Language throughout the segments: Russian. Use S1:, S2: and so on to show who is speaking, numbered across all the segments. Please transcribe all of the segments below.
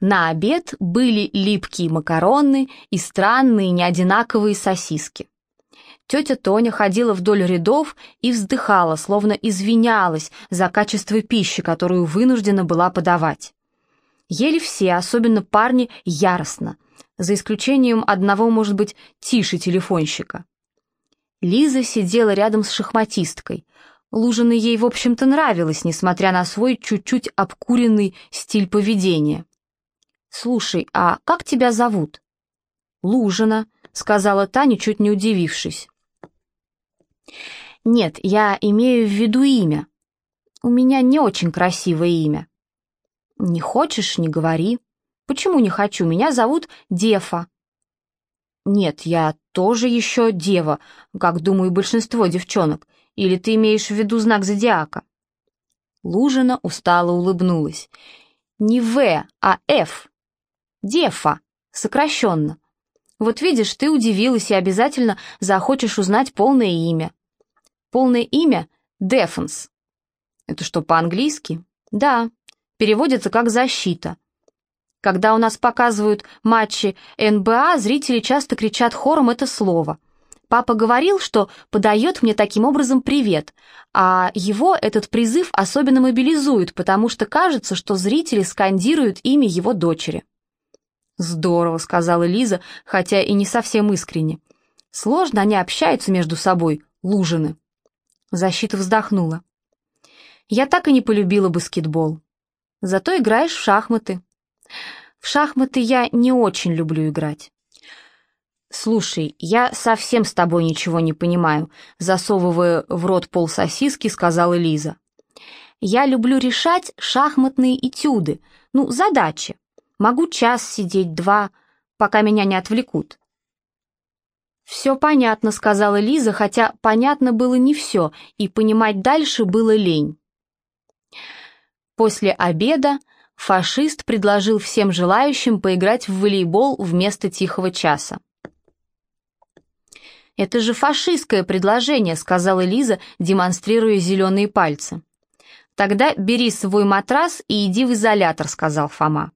S1: На обед были липкие макароны и странные неодинаковые сосиски. Тетя Тоня ходила вдоль рядов и вздыхала, словно извинялась за качество пищи, которую вынуждена была подавать. Ели все, особенно парни, яростно, за исключением одного, может быть, тише телефонщика. Лиза сидела рядом с шахматисткой. Лужина ей, в общем-то, нравилась, несмотря на свой чуть-чуть обкуренный стиль поведения. «Слушай, а как тебя зовут?» «Лужина», — сказала Таня, чуть не удивившись. «Нет, я имею в виду имя. У меня не очень красивое имя». «Не хочешь, не говори». «Почему не хочу? Меня зовут Дефа». «Нет, я тоже еще дева, как, думаю, большинство девчонок. Или ты имеешь в виду знак зодиака?» Лужина устало улыбнулась. «Не В, а Ф. Дефа, сокращенно. Вот видишь, ты удивилась и обязательно захочешь узнать полное имя. Полное имя — Дефенс. Это что, по-английски? Да, переводится как «защита». Когда у нас показывают матчи НБА, зрители часто кричат хором это слово. Папа говорил, что подает мне таким образом привет, а его этот призыв особенно мобилизует, потому что кажется, что зрители скандируют имя его дочери. «Здорово», — сказала Лиза, хотя и не совсем искренне. «Сложно они общаются между собой, лужины». Защита вздохнула. «Я так и не полюбила баскетбол. Зато играешь в шахматы». «В шахматы я не очень люблю играть». «Слушай, я совсем с тобой ничего не понимаю», засовывая в рот пол сосиски, сказала Лиза. «Я люблю решать шахматные этюды, ну, задачи. Могу час сидеть, два, пока меня не отвлекут». «Все понятно», — сказала Лиза, хотя понятно было не все, и понимать дальше было лень. После обеда фашист предложил всем желающим поиграть в волейбол вместо тихого часа. «Это же фашистское предложение», — сказала Лиза, демонстрируя зеленые пальцы. «Тогда бери свой матрас и иди в изолятор», — сказал Фома.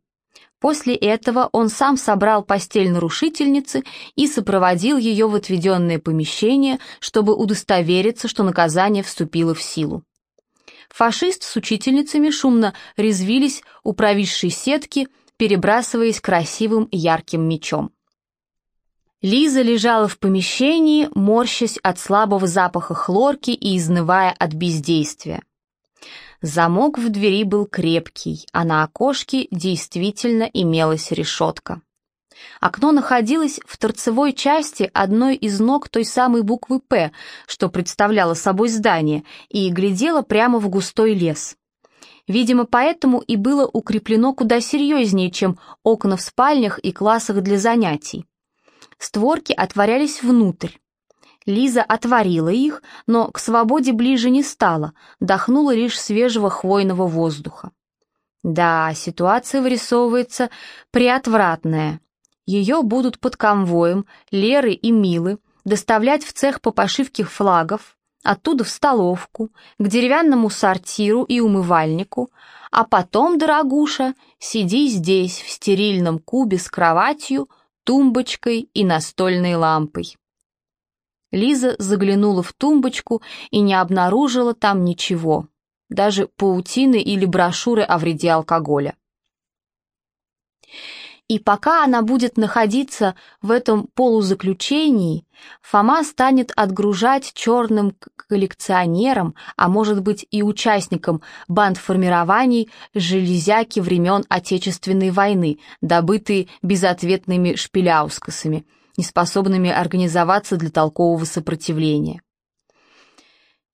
S1: После этого он сам собрал постель нарушительницы и сопроводил ее в отведенное помещение, чтобы удостовериться, что наказание вступило в силу. Фашист с учительницами шумно резвились у провисшей сетки, перебрасываясь красивым ярким мечом. Лиза лежала в помещении, морщась от слабого запаха хлорки и изнывая от бездействия. Замок в двери был крепкий, а на окошке действительно имелась решетка. Окно находилось в торцевой части одной из ног той самой буквы «П», что представляло собой здание, и глядело прямо в густой лес. Видимо, поэтому и было укреплено куда серьезнее, чем окна в спальнях и классах для занятий. Створки отворялись внутрь. Лиза отворила их, но к свободе ближе не стала, дохнула лишь свежего хвойного воздуха. Да, ситуация вырисовывается приотвратная. Ее будут под конвоем Леры и Милы доставлять в цех по пошивке флагов, оттуда в столовку, к деревянному сортиру и умывальнику, а потом, дорогуша, сиди здесь, в стерильном кубе с кроватью, тумбочкой и настольной лампой. Лиза заглянула в тумбочку и не обнаружила там ничего, даже паутины или брошюры о вреде алкоголя. И пока она будет находиться в этом полузаключении, Фома станет отгружать черным коллекционерам, а может быть и участникам бандформирований железяки времен Отечественной войны, добытые безответными шпиляускасами – неспособными организоваться для толкового сопротивления.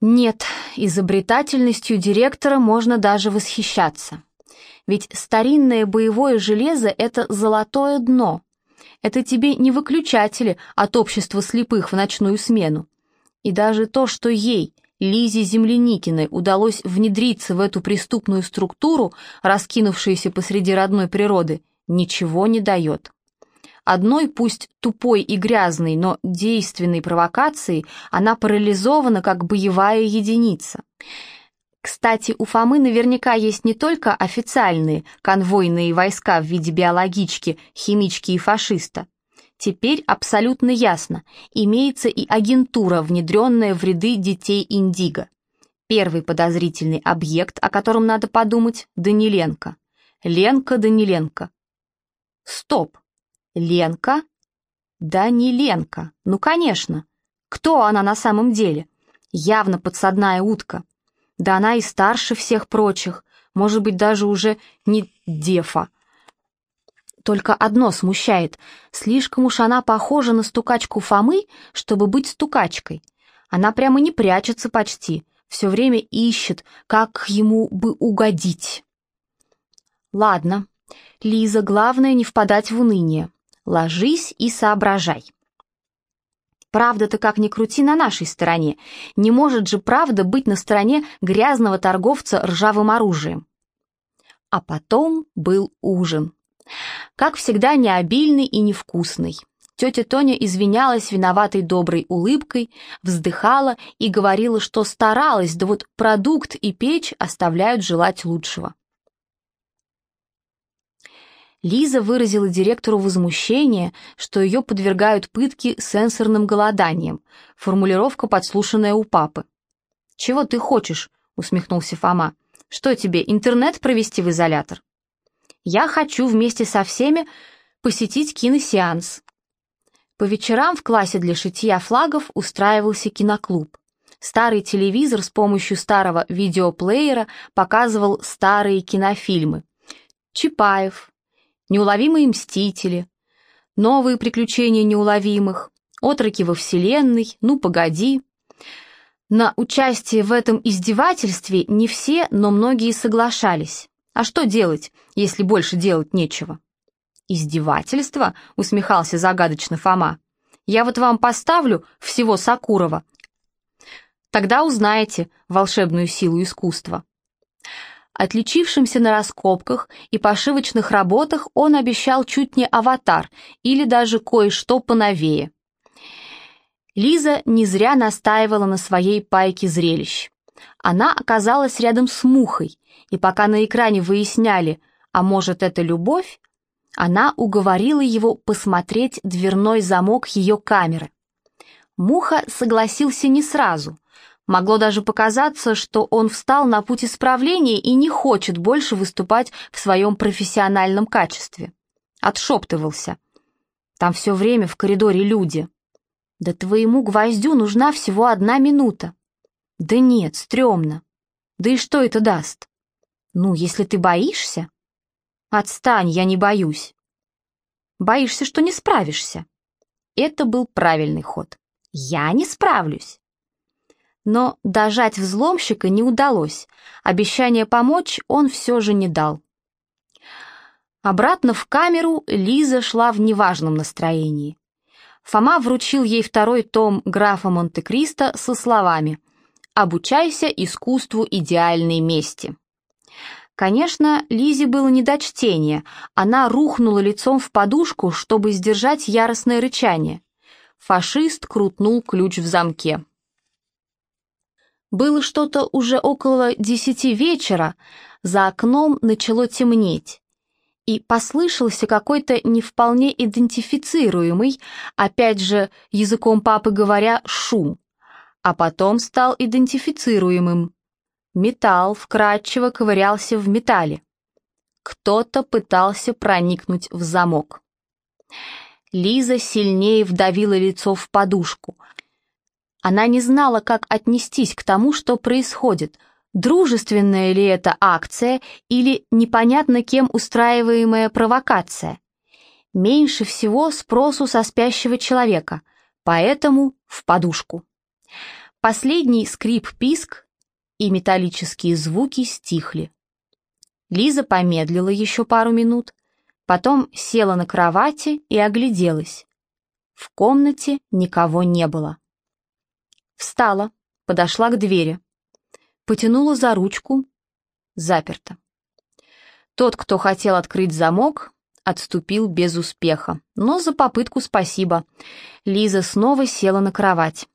S1: Нет, изобретательностью директора можно даже восхищаться. Ведь старинное боевое железо — это золотое дно. Это тебе не выключатели от общества слепых в ночную смену. И даже то, что ей, Лизе Земляникиной, удалось внедриться в эту преступную структуру, раскинувшуюся посреди родной природы, ничего не дает. Одной, пусть тупой и грязной, но действенной провокацией, она парализована как боевая единица. Кстати, у Фомы наверняка есть не только официальные конвойные войска в виде биологички, химички и фашиста. Теперь абсолютно ясно, имеется и агентура, внедренная в ряды детей Индиго. Первый подозрительный объект, о котором надо подумать, Даниленко. Ленка Даниленко. Стоп. Ленка? Даниленко. Ну, конечно. Кто она на самом деле? Явно подсадная утка. Да она и старше всех прочих, может быть, даже уже не дефа. Только одно смущает. Слишком уж она похожа на стукачку Фомы, чтобы быть стукачкой. Она прямо не прячется почти, все время ищет, как ему бы угодить. Ладно, Лиза, главное не впадать в уныние. Ложись и соображай. Правда-то, как ни крути, на нашей стороне. Не может же правда быть на стороне грязного торговца ржавым оружием. А потом был ужин. Как всегда, необильный и невкусный. Тетя Тоня извинялась виноватой доброй улыбкой, вздыхала и говорила, что старалась, да вот продукт и печь оставляют желать лучшего. Лиза выразила директору возмущение, что ее подвергают пытке сенсорным голоданием, формулировка, подслушанная у папы. «Чего ты хочешь?» — усмехнулся Фома. «Что тебе, интернет провести в изолятор?» «Я хочу вместе со всеми посетить киносеанс». По вечерам в классе для шитья флагов устраивался киноклуб. Старый телевизор с помощью старого видеоплеера показывал старые кинофильмы. Чапаев, неуловимые мстители, новые приключения неуловимых, отроки во вселенной, ну погоди. На участие в этом издевательстве не все, но многие соглашались. А что делать, если больше делать нечего? «Издевательство?» — усмехался загадочно Фома. «Я вот вам поставлю всего Сакурова. Тогда узнаете волшебную силу искусства». Отличившимся на раскопках и пошивочных работах он обещал чуть не аватар или даже кое-что поновее. Лиза не зря настаивала на своей пайке зрелищ. Она оказалась рядом с Мухой, и пока на экране выясняли, а может это любовь, она уговорила его посмотреть дверной замок ее камеры. Муха согласился не сразу – Могло даже показаться, что он встал на путь исправления и не хочет больше выступать в своем профессиональном качестве. Отшептывался. Там все время в коридоре люди. Да твоему гвоздю нужна всего одна минута. Да нет, стрёмно. Да и что это даст? Ну, если ты боишься... Отстань, я не боюсь. Боишься, что не справишься. Это был правильный ход. Я не справлюсь. Но дожать взломщика не удалось. Обещание помочь он все же не дал. Обратно в камеру Лиза шла в неважном настроении. Фома вручил ей второй том графа Монте-Кристо со словами «Обучайся искусству идеальной мести». Конечно, Лизе было не до чтения. Она рухнула лицом в подушку, чтобы сдержать яростное рычание. Фашист крутнул ключ в замке. Было что-то уже около десяти вечера, за окном начало темнеть, и послышался какой-то не вполне идентифицируемый, опять же, языком папы говоря, шум, а потом стал идентифицируемым. Металл вкрадчиво ковырялся в металле. Кто-то пытался проникнуть в замок. Лиза сильнее вдавила лицо в подушку — она не знала, как отнестись к тому, что происходит, дружественная ли это акция или непонятно кем устраиваемая провокация. Меньше всего спросу со спящего человека, поэтому в подушку. Последний скрип-писк и металлические звуки стихли. Лиза помедлила еще пару минут, потом села на кровати и огляделась. В комнате никого не было. Встала, подошла к двери. Потянула за ручку. Заперто. Тот, кто хотел открыть замок, отступил без успеха. Но за попытку спасибо. Лиза снова села на кровать.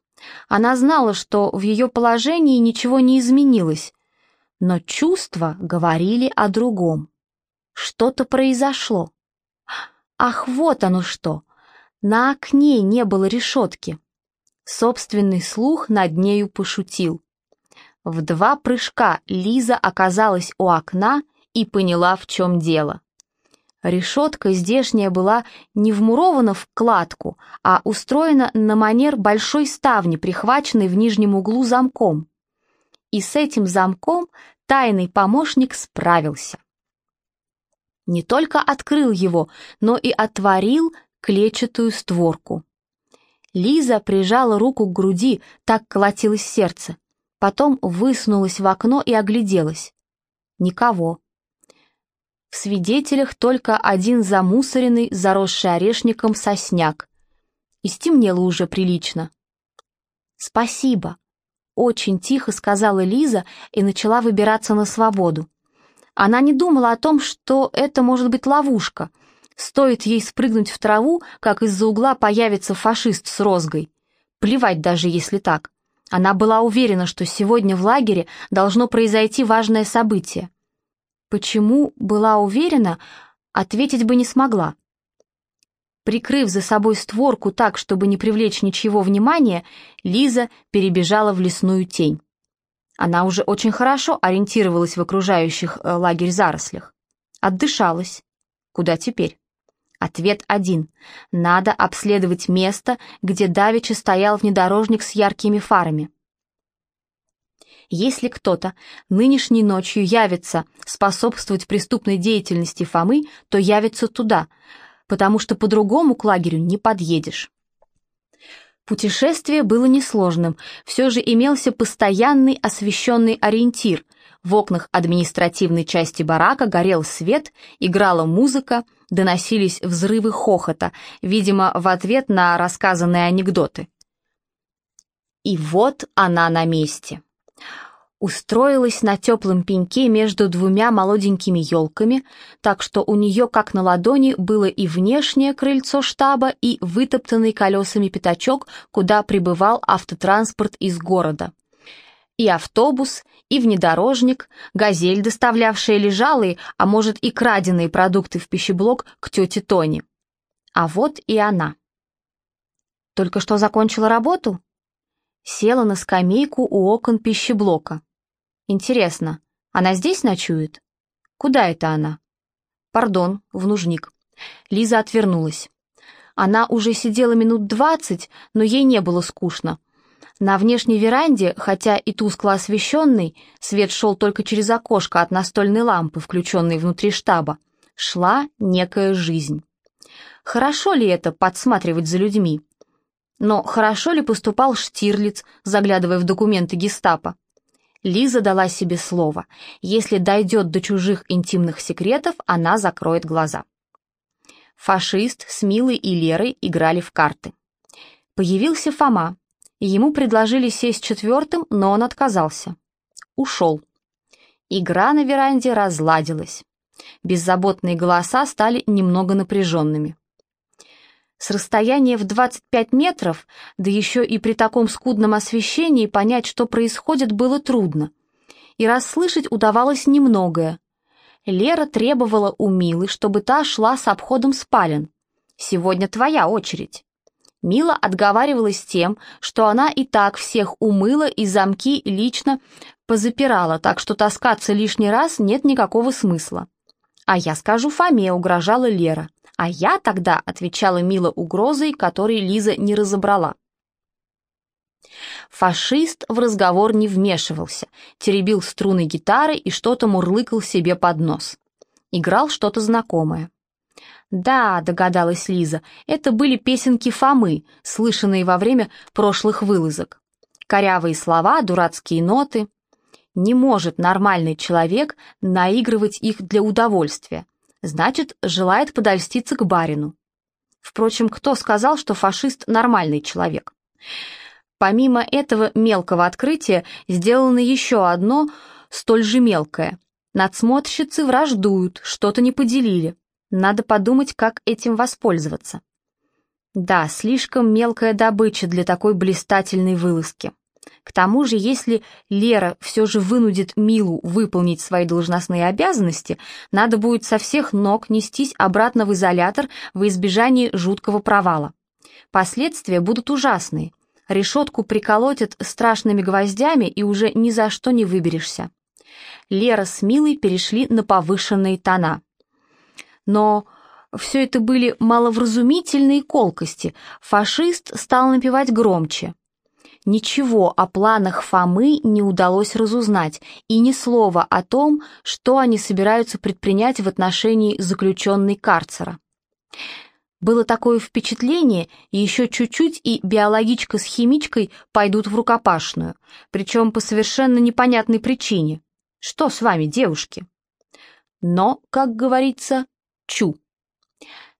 S1: Она знала, что в ее положении ничего не изменилось. Но чувства говорили о другом. Что-то произошло. Ах, вот оно что! На окне не было решетки. Собственный слух над нею пошутил. В два прыжка Лиза оказалась у окна и поняла, в чем дело. Решетка здешняя была не вмурована в кладку, а устроена на манер большой ставни, прихваченной в нижнем углу замком. И с этим замком тайный помощник справился. Не только открыл его, но и отворил клетчатую створку. Лиза прижала руку к груди, так колотилось сердце. Потом высунулась в окно и огляделась. Никого. В свидетелях только один замусоренный, заросший орешником сосняк. И стемнело уже прилично. «Спасибо», — очень тихо сказала Лиза и начала выбираться на свободу. Она не думала о том, что это может быть ловушка — Стоит ей спрыгнуть в траву, как из-за угла появится фашист с розгой. Плевать даже, если так. Она была уверена, что сегодня в лагере должно произойти важное событие. Почему была уверена, ответить бы не смогла. Прикрыв за собой створку так, чтобы не привлечь ничего внимания, Лиза перебежала в лесную тень. Она уже очень хорошо ориентировалась в окружающих э, лагерь зарослях. Отдышалась. Куда теперь? Ответ один. Надо обследовать место, где давеча стоял внедорожник с яркими фарами. Если кто-то нынешней ночью явится способствовать преступной деятельности Фомы, то явится туда, потому что по-другому к лагерю не подъедешь. Путешествие было несложным, все же имелся постоянный освещенный ориентир. В окнах административной части барака горел свет, играла музыка, доносились взрывы хохота, видимо, в ответ на рассказанные анекдоты. И вот она на месте. Устроилась на теплом пеньке между двумя молоденькими елками, так что у нее, как на ладони, было и внешнее крыльцо штаба, и вытоптанный колесами пятачок, куда прибывал автотранспорт из города. И автобус, и внедорожник, газель, доставлявшая лежалые, а может и краденые продукты в пищеблок к тете Тони. А вот и она. Только что закончила работу? Села на скамейку у окон пищеблока. Интересно, она здесь ночует? Куда это она? Пардон, в нужник. Лиза отвернулась. Она уже сидела минут двадцать, но ей не было скучно. На внешней веранде, хотя и тускло освещенной, свет шел только через окошко от настольной лампы, включенной внутри штаба, шла некая жизнь. Хорошо ли это подсматривать за людьми? Но хорошо ли поступал Штирлиц, заглядывая в документы гестапо? Лиза дала себе слово. Если дойдет до чужих интимных секретов, она закроет глаза. Фашист с Милой и Лерой играли в карты. Появился Фома, Ему предложили сесть четвертым, но он отказался. Ушел. Игра на веранде разладилась. Беззаботные голоса стали немного напряженными. С расстояния в 25 метров, да еще и при таком скудном освещении, понять, что происходит, было трудно. И расслышать удавалось немногое. Лера требовала у Милы, чтобы та шла с обходом спален. «Сегодня твоя очередь». Мила отговаривалась тем, что она и так всех умыла и замки лично позапирала, так что таскаться лишний раз нет никакого смысла. «А я скажу Фоме», — угрожала Лера. «А я тогда», — отвечала Мила угрозой, которой Лиза не разобрала. Фашист в разговор не вмешивался, теребил струны гитары и что-то мурлыкал себе под нос. Играл что-то знакомое. «Да», — догадалась Лиза, — «это были песенки Фомы, слышанные во время прошлых вылазок. Корявые слова, дурацкие ноты. Не может нормальный человек наигрывать их для удовольствия. Значит, желает подольститься к барину. Впрочем, кто сказал, что фашист нормальный человек? Помимо этого мелкого открытия, сделано еще одно, столь же мелкое. Надсмотрщицы враждуют, что-то не поделили. Надо подумать, как этим воспользоваться. Да, слишком мелкая добыча для такой блистательной вылазки. К тому же, если Лера все же вынудит Милу выполнить свои должностные обязанности, надо будет со всех ног нестись обратно в изолятор во избежание жуткого провала. Последствия будут ужасные. Решетку приколотят страшными гвоздями, и уже ни за что не выберешься. Лера с Милой перешли на повышенные тона. Но все это были маловразумительные колкости. Фашист стал напевать громче. Ничего о планах Фомы не удалось разузнать, и ни слова о том, что они собираются предпринять в отношении заключенной карцера. Было такое впечатление, еще чуть-чуть и биологичка с химичкой пойдут в рукопашную, причем по совершенно непонятной причине. Что с вами, девушки? Но, как говорится, чу.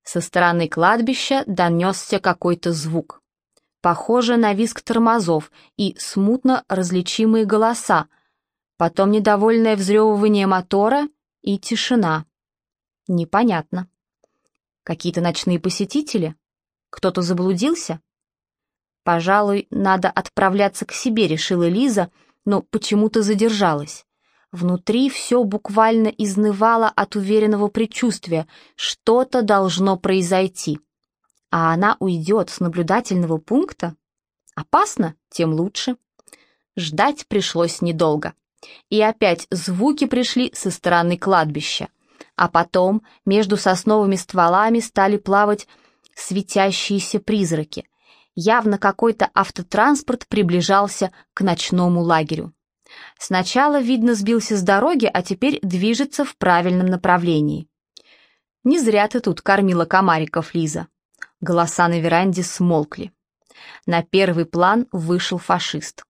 S1: Со стороны кладбища донесся какой-то звук. Похоже на визг тормозов и смутно различимые голоса, потом недовольное взрёвывание мотора и тишина. Непонятно. Какие-то ночные посетители? Кто-то заблудился? Пожалуй, надо отправляться к себе, решила Лиза, но почему-то задержалась. Внутри все буквально изнывало от уверенного предчувствия, что-то должно произойти а она уйдет с наблюдательного пункта? Опасно, тем лучше. Ждать пришлось недолго. И опять звуки пришли со стороны кладбища. А потом между сосновыми стволами стали плавать светящиеся призраки. Явно какой-то автотранспорт приближался к ночному лагерю. Сначала, видно, сбился с дороги, а теперь движется в правильном направлении. Не зря ты тут кормила комариков, Лиза. Голоса на веранде смолкли. На первый план вышел фашист.